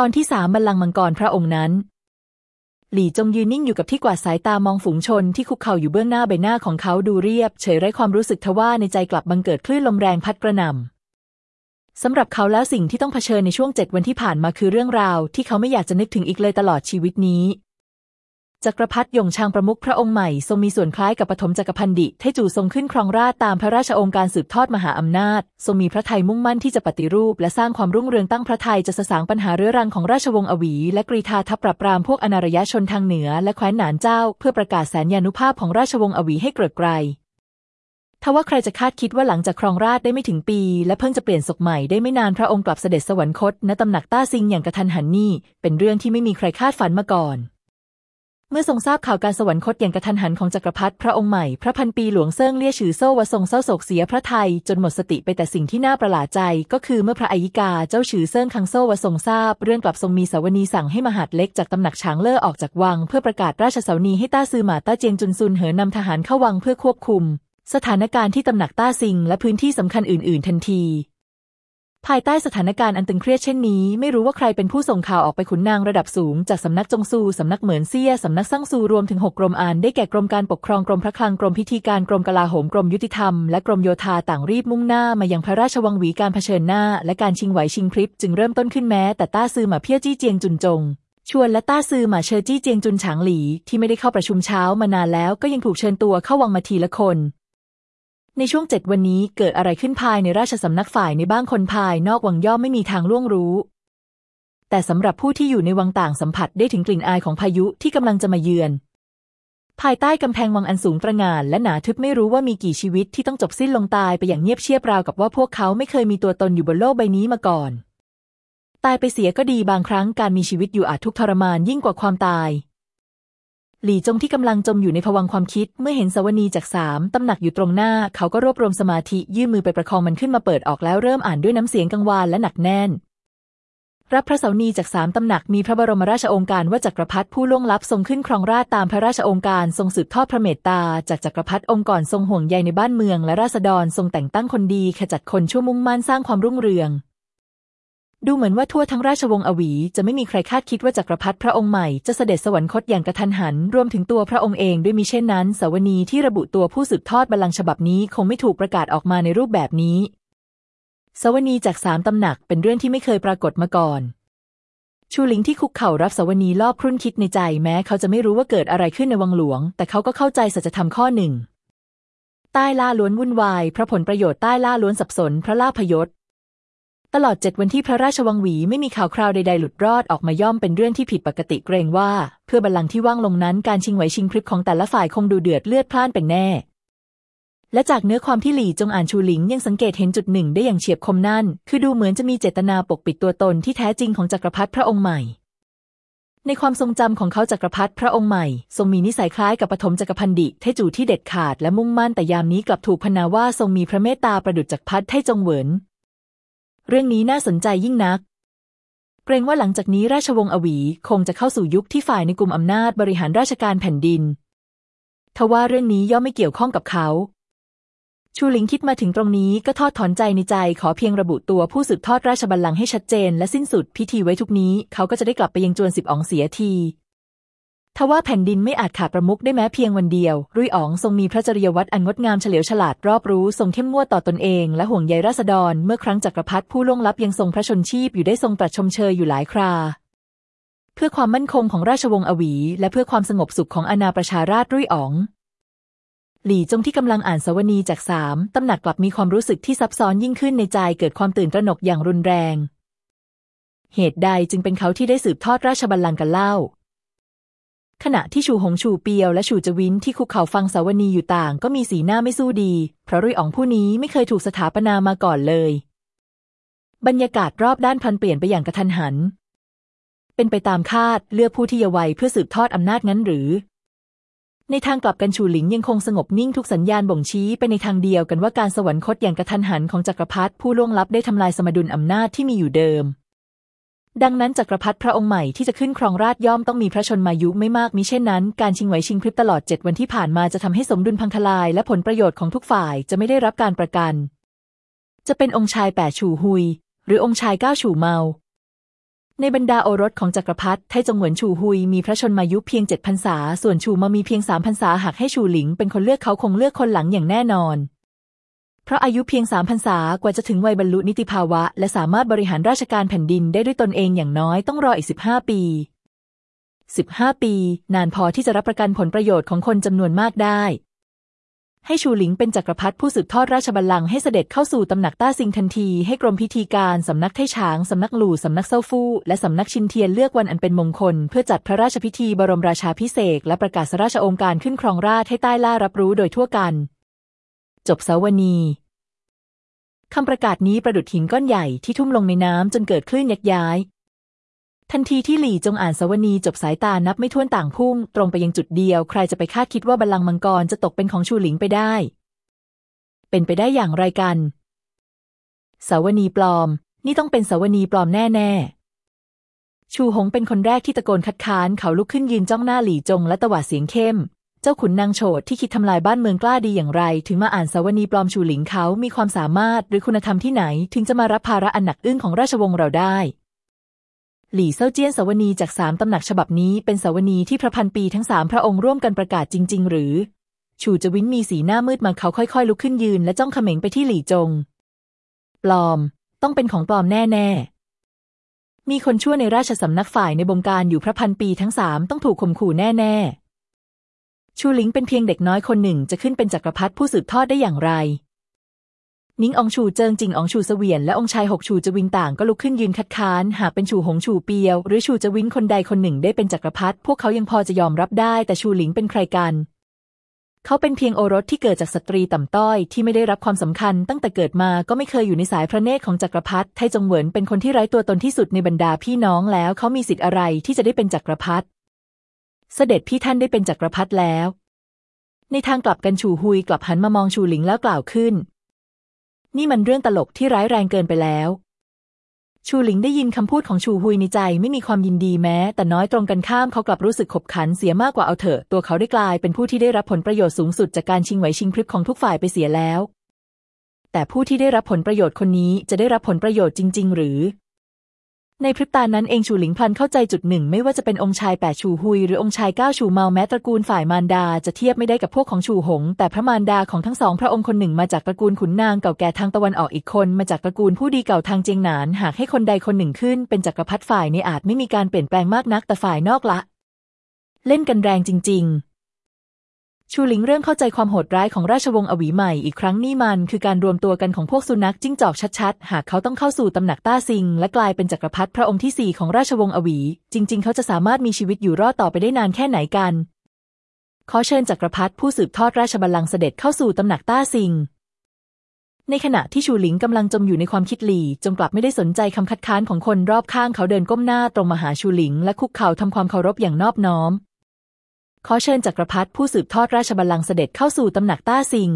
ตอนที่สามบัลลังก์มังกรพระองค์นั้น หลี่จงยืนนิ่งอยู่กับที่กวาดสายตามองฝูงชนที่คุกเข่าอยู่เบื้องหน้าใบหน้าของเขาดูเรียบ เฉยไร้ความรู้สึกทว่าในใจกลับบังเกิดคลื่นลมแรงพัดกระหน่ำสำหรับเขาแล้วสิ่งที่ต้องเผชิญในช่วงเจ็ดวันที่ผ่านมาคือเรื่องราว ที่เขาไม่อยากจะนึกถึงอีกเลยตลอดชีวิตนี้ จักรพรรดิยงชางประมุขพระองค์ใหม่ทรงมีส่วนคล้ายกับปฐมจักรพันดิเทจูทรงขึ้นครองราชตามพระราชองค์การสืบทอดมหาอำนาจ ทรงมีพระไทยมุ่งมั่นที่จะปฏิรูป และสร้างความรุ่งเรืองตั้งพระไทยจะสสางปัญหาเรื้อรังของราชวงศ์อวี และกรีธาทัพปราบปรามพวกอนารยชนทางเหนือ และแคว้นหนานเจ้า เพื่อประกาศแสนยานุภาพของราชวงศ์อวีให้เกิดไกรทว่าใครจะคาดคิดว่าหลังจากครองราชย์ได้ไม่ถึงปี และเพิ่งจะเปลี่ยนศกใหม่ได้ไม่นานพระองค์กลับเสด็จสวรรคตณตำหนักต้าซิงอย่างกะทันหันนี่เป็นเรื่องที่ไม่มีใครคาดฝันมาก่อน เมื่อทรงทราบข่าวการสวรรคตอย่างกะทันหันของจักรพรรดิพระองค์ใหม่พระพันปีหลวงเซิงเลี่ยฉือโซ่วทรงเศร้าโศกเสียพระทัยจนหมดสติไปแต่สิ่งที่น่าประหลาดใจ ก็คือเมื่อพระอัยิกาเจ้าฉือเซิงคังโซ่วทรงทราบ เรื่องกลับทรงมีเสาวนีย์สั่งให้มหาดเล็กจากตำหนักฉางเล่อออกจากวัง เพื่อประกาศราชเสาวนีย์ให้ต้าซือหมาต้าเจียงจุนซุนเหอนำทหารเข้าวังเพื่อควบคุม สถานการณ์ที่ตำหนักต้าซิงและพื้นที่สำคัญอื่น ๆ ทันที ภายใต้สถานการณ์อันตึงเครียดเช่นนี้ ไม่รู้ว่าใครเป็นผู้ส่งข่าวออกไปขุนนางระดับสูง จากสำนักจงซูสำนักเหมือนเซียสำนักซั่งซูรวมถึงหกกรมอานได้แก่กรมการปกครองกรมพระคลังกรมพิธีการกรมกลาโหมกรมยุติธรรมและกรมโยธาต่างรีบมุ่งหน้ามายังพระราชวังหวีการเผชิญหน้า และการชิงไหวชิงพริบจึงเริ่มต้นขึ้นแม้ แต่ต้าซือหมาเพี้ยจี้เจียงจุนจงชวนและต้าซือหมาเชอจี้เจียงจุนฉางหลีที่ไม่ได้เข้าประชุมเช้ามานานแล้วก็ยังถูกเชิญตัวเข้าวังมาทีละคน ในช่วงเจ็ดวันนี้เกิดอะไรขึ้นภายในราชสำนักฝ่ายในบ้างคนภายนอกวังย่อมไม่มีทางล่วงรู้ แต่สำหรับผู้ที่อยู่ในวังต่างสัมผัสได้ถึงกลิ่นอายของพายุที่กำลังจะมาเยือน ภายใต้กำแพงวังอันสูงตระหง่านและหนาทึบไม่รู้ว่ามีกี่ชีวิตที่ต้องจบสิ้นลงตายไปอย่างเงียบเชียบราวกับว่าพวกเขาไม่เคยมีตัวตนอยู่บนโลกใบนี้มาก่อน ตายไปเสียก็ดีบางครั้งการมีชีวิตอยู่อาจทุกทรมานยิ่งกว่าความตาย หลี่จงที่กำลังจมอยู่ในภวังความคิด เมื่อเห็นสวนีจากสามตำหนักอยู่ตรงหน้า เขาก็รวบรวมสมาธิยื่นมือไปประคองมันขึ้นมาเปิดออกแล้วเริ่มอ่านด้วยน้ำเสียงกังวานและหนักแน่น รับพระเสานีจากสามตำหนักมีพระบรมราชโองการว่าจักรพรรดิผู้ล่วงลับทรงขึ้นครองราชตามพระราชโองการทรงสืบทอดพระเมตตา จากจักรพรรดิองค์ก่อนทรงห่วงใยในบ้านเมือง และราษฎรทรงแต่งตั้งคนดีขจัดคนชั่วมุ่งมั่นสร้างความรุ่งเรือง ดูเหมือนว่าทั่วทั้งราชวงศ์อวีจะไม่มีใครคาดคิดว่าจักรพรรดิพระองค์ใหม่จะเสด็จสวรรคตอย่างกระทันหัน รวมถึงตัวพระองค์เองด้วยมิเช่นนั้นสวนีที่ระบุตัวผู้สืบทอดบัลลังก์ฉบับนี้คงไม่ถูกประกาศออกมาในรูปแบบนี้ สวนีจากสามตำหนักเป็นเรื่องที่ไม่เคยปรากฏมาก่อน ชูหลิงที่คุกเข่ารับสวนีรอบครุ่นคิดในใจแม้เขาจะไม่รู้ว่าเกิดอะไรขึ้นในวังหลวง แต่เขาก็เข้าใจสัจธรรมข้อหนึ่งใต้ล่าล้วนวุ่นวาย พระผลประโยชน์ใต้ล่าล้วนสับสน พระล่าพยศ ตลอดเจ็ดวันที่พระราชวังหวีไม่มีข่าวคราวใดๆ หลุดรอดออกมาย่อมเป็นเรื่องที่ผิดปกติเกรงว่า เพื่อบัลลังก์ที่ว่างลงนั้นการชิงไหวชิงพริบของแต่ละฝ่ายคงดูเดือดเลือดพล่านเป็นแน่ และจากเนื้อความที่หลี่จงอ่านชูหลิงยังสังเกตเห็นจุดหนึ่งได้อย่างเฉียบคมนั่น คือดูเหมือนจะมีเจตนาปกปิดตัวตนที่แท้จริงของจักรพรรดิพระองค์ใหม่ ในความทรงจำของเขาจักรพรรดิพระองค์ใหม่ ทรงมีนิสัยคล้ายกับปฐมจักรพันดิเทจูที่เด็ดขาดและมุ่งมั่นแต่ยามนี้กลับถูกพนาว่าทรงมีพระเมตตาประดุจจักรพรรดิไทจงเหวิน เรื่องนี้น่าสนใจยิ่งนัก เกรงว่าหลังจากนี้ราชวงศ์อวีคงจะเข้าสู่ยุคที่ฝ่ายในกลุ่มอำนาจบริหารราชการแผ่นดิน ทว่าเรื่องนี้ย่อมไม่เกี่ยวข้องกับเขา ชูหลิงคิดมาถึงตรงนี้ก็ทอดถอนใจในใจขอเพียงระบุตัวผู้สืบทอดราชบัลลังก์ให้ชัดเจน และสิ้นสุดพิธีไว้ทุกนี้เขาก็จะได้กลับไปยังจวนสิบอองเสียที ทว่าแผ่นดินไม่อาจขาดประมุขได้แม้เพียงวันเดียว รุ่ยอ๋องทรงมีพระจริยวัตรอันงดงามเฉลียวฉลาดรอบรู้ทรงเข้มงวดต่อตนเอง และห่วงใยราษฎร เมื่อครั้งจักรพรรดิผู้ล่วงลับยังทรงพระชนชีพอยู่ได้ทรงตรัสชมเชยอยู่หลายครา เพื่อความมั่นคงของราชวงศ์อวี และเพื่อความสงบสุขของอาณาประชาราชรุ่ยอ๋อง หลี่จงที่กำลังอ่านสวนีจากสามตำหนักกลับมีความรู้สึกที่ซับซ้อนยิ่งขึ้นในใจเกิดความตื่นตระหนกอย่างรุนแรง เหตุใดจึงเป็นเขาที่ได้สืบทอดราชบัลลังก์กันเล่า ขณะที่ชูหงชูเปียวและชูจวินที่คุกเข่าฟังสาวนีอยู่ต่าง ก็มีสีหน้าไม่สู้ดี เพราะรุ่ยอ๋องผู้นี้ไม่เคยถูกสถาปนามาก่อนเลย บรรยากาศรอบด้านพันเปลี่ยนไปอย่างกระทันหัน เป็นไปตามคาดเลือกผู้ที่ยวัยเพื่อสืบทอดอำนาจงั้นหรือ ในทางกลับกันชูหลิงยังคงสงบนิ่งทุกสัญญาณบ่งชี้ไปในทางเดียวกันว่าการสวรรคตอย่างกระทันหันของจักรพรรดิผู้ล่วงลับได้ทำลายสมดุลอำนาจที่มีอยู่เดิม ดังนั้นจักรพรรดิพระองค์ใหม่ที่จะขึ้นครองราชย่อมต้องมีพระชนมายุไม่มากมิเช่นนั้น การชิงไหวชิงพริบตลอดเจ็ดวันที่ผ่านมาจะทำให้สมดุลพังทลาย และผลประโยชน์ของทุกฝ่ายจะไม่ได้รับการประกัน จะเป็นองค์ชายแปดฉู่หุย หรือองค์ชายเก้าฉู่เมา ในบรรดาโอรสของจักรพรรดิไทจงเหวินชูฮุยมีพระชนมายุเพียงเจ็ดพรรษาส่วนชูมามีเพียงสามพรรษาหากให้ชูหลิงเป็นคนเลือกเขาคงเลือกคนหลังอย่างแน่นอน เพราะอายุเพียงสามพรรษากว่าจะถึงวัยบรรลุนิติภาวะ และสามารถบริหารราชการแผ่นดินได้ด้วยตนเองอย่างน้อยต้องรออีกสิบห้าปีสิบห้าปี นานพอที่จะรับประกันผลประโยชน์ของคนจำนวนมากได้ ให้ชูหลิงเป็นจักรพรรดิผู้สืบทอดราชบัลลังก์ให้เสด็จเข้าสู่ตำหนักต้าซิงทันที ให้กรมพิธีการสำนักไทฉาง สำนักหลู่สำนักเซาฟู่และสำนักชินเทียนเลือกวันอันเป็นมงคล เพื่อจัดพระราชพิธีบรมราชาภิเษกและประกาศราชโองการขึ้นครองราชย์ให้ใต้หล้ารับรู้โดยทั่วกัน จบเสาวนีย์คำประกาศนี้ประดุจหินก้อนใหญ่ที่ทุ่มลงในน้ำจนเกิดคลื่นยักย้าย ทันทีที่หลี่จงอ่านเสาวนีย์จบสายตานับไม่ถ้วนต่างพุ่ง ตรงไปยังจุดเดียว ใครจะไปคาดคิดว่าบัลลังก์มังกรจะตกเป็นของชูหลิงไปได้ เป็นไปได้อย่างไรกัน สาวนีปลอม นี่ต้องเป็นสาวนีปลอมแน่ๆ ชูหงเป็นคนแรกที่ตะโกนคัดค้านเขาลุกขึ้นยืนจ้องหน้าหลี่จงและตะหวาดเสียงเข้ม เจ้าขุนนางโฉดที่คิดทำลายบ้านเมืองกล้าดีอย่างไร ถึงมาอ่านสาวนีปลอมชูหลิงเขามีความสามารถหรือคุณธรรมที่ไหน ถึงจะมารับภาระอันหนักอึ้งของราชวงศ์เราได้ หลี่เซาเจี้ยนสาวนีจากสามตำหนักฉบับนี้เป็นสาวนีที่พระพันปีทั้งสามพระองค์ร่วมกันประกาศจริง ๆ หรือ ชูจวินมีสีหน้ามืดมาเขาค่อย ๆ ลุกขึ้นยืนและจ้องเขม็งไปที่หลี่จง ปลอม ต้องเป็นของปลอมแน่ ๆมีคนชั่วในราชสำนักฝ่ายในบงการอยู่พระพันปีทั้งสามต้องถูกข่มขู่แน่ ๆ ชูหลิงเป็นเพียงเด็กน้อยคนหนึ่งจะขึ้นเป็นจักรพรรดิผู้สืบทอดได้อย่างไรนิ้งองชูเจิงจิงองชูเสวียนและองชายหกชูจวินต่างก็ลุกขึ้นยืนคัดค้าน หากเป็นชูหงชูเปียว หรือชูจวินคนใดคนหนึ่งได้เป็นจักรพรรดิพวกเขายังพอจะยอมรับได้แต่ชูหลิงเป็นใครกัน เขาเป็นเพียงโอรสที่เกิดจากสตรีต่ำต้อยที่ไม่ได้รับความสำคัญ ตั้งแต่เกิดมาก็ไม่เคยอยู่ในสายพระเนตรของจักรพรรดิไทจงเหวินเป็นคนที่ไร้ตัวตนที่สุดในบรรดาพี่น้องแล้วเขามีสิทธิ์อะไรที่จะได้เป็นจักรพรรดิ เสด็จพี่ท่านได้เป็นจักรพรรดิแล้ว ในทางกลับกันชูฮุยกลับหันมามองชูหลิงแล้วกล่าวขึ้น นี่มันเรื่องตลกที่ร้ายแรงเกินไปแล้ว ชูหลิงได้ยินคำพูดของชูฮุยในใจไม่มีความยินดีแม้ แต่น้อยตรงกันข้ามเขากลับรู้สึกขบขันเสียมากกว่าเอาเถอะ ตัวเขาได้กลายเป็นผู้ที่ได้รับผลประโยชน์สูงสุดจากการชิงไหวชิงพริบของทุกฝ่ายไปเสียแล้ว แต่ผู้ที่ได้รับผลประโยชน์คนนี้จะได้รับผลประโยชน์จริง ๆ หรือ ในพริบตานั้นเองชูหลิงพลันเข้าใจจุดหนึ่ง ไม่ว่าจะเป็นองค์ชายแปดชูฮุย หรือองค์ชายเก้าชูเมาแม้ตระกูลฝ่ายมารดาจะเทียบไม่ได้กับพวกของชูหง แต่พระมารดาของทั้งสองพระองค์คนหนึ่งมาจากตระกูลขุนนางเก่าแก่ทางตะวันออกอีกคน มาจากตระกูลผู้ดีเก่าทางเจียงหนาน หากให้คนใดคนหนึ่งขึ้น เป็นจักรพรรดิฝ่ายในอาจไม่มีการเปลี่ยนแปลงมากนักแต่ฝ่ายนอกละ เล่นกันแรงจริง ๆ ชูหลิงเริ่มเข้าใจความโหดร้ายของราชวงศ์อวีใหม่อีกครั้งนี่มันคือการรวมตัวกันของพวกสุนัขจิ้งจอกชัดๆ หากเขาต้องเข้าสู่ตำหนักต้าซิง และกลายเป็นจักรพรรดิพระองค์ที่สี่ของราชวงศ์อวี จริง ๆ เขาจะสามารถมีชีวิตอยู่รอดต่อไปได้นานแค่ไหนกัน ขอเชิญจักรพรรดิผู้สืบทอดราชบัลลังก์เสด็จเข้าสู่ตำหนักต้าซิง ในขณะที่ชูหลิงกำลังจมอยู่ในความคิดหลีจงกลับไม่ได้สนใจคำคัดค้านของคนรอบข้างเขาเดินก้มหน้าตรงมาหาชูหลิง และคุกเข่าทำความเคารพอย่างนอบน้อม ขอเชิญจักรพรรดิผู้สืบทอดราชบัลลังก์เสด็จเข้าสู่ตำหนักต้าซิง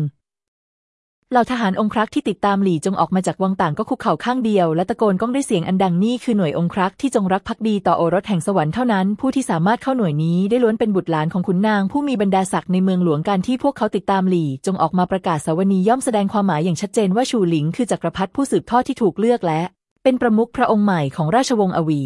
เหล่าทหารองครักษ์ที่ติดตามหลี่จงออกมาจากวังต่างก็คุกเข่าข้างเดียว และตะโกนก้องด้วยเสียงอันดังนี่คือหน่วยองครักษ์ที่จงรักภักดีต่อโอรสแห่งสวรรค์เท่านั้น ผู้ที่สามารถเข้าหน่วยนี้ได้ล้วนเป็นบุตรหลานของขุนนาง ผู้มีบรรดาศักดิ์ในเมืองหลวงการที่พวกเขาติดตามหลี่จงออกมาประกาศสวนีย่อมแสดงความหมายอย่างชัดเจนว่าชูหลิงคือจักรพรรดิผู้สืบทอดที่ถูกเลือกและ เป็นประมุขพระองค์ใหม่ของราชวงศ์อวี